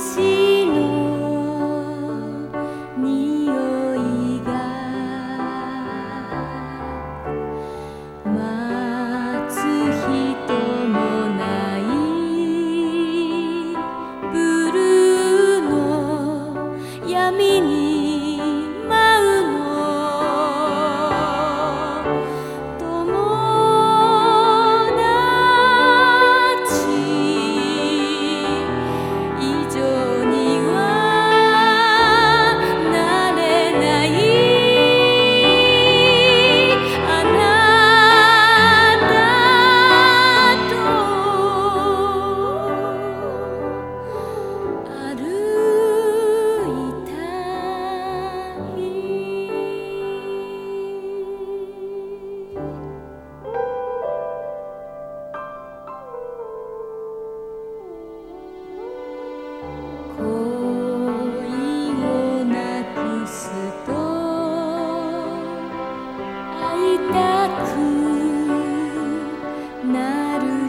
see.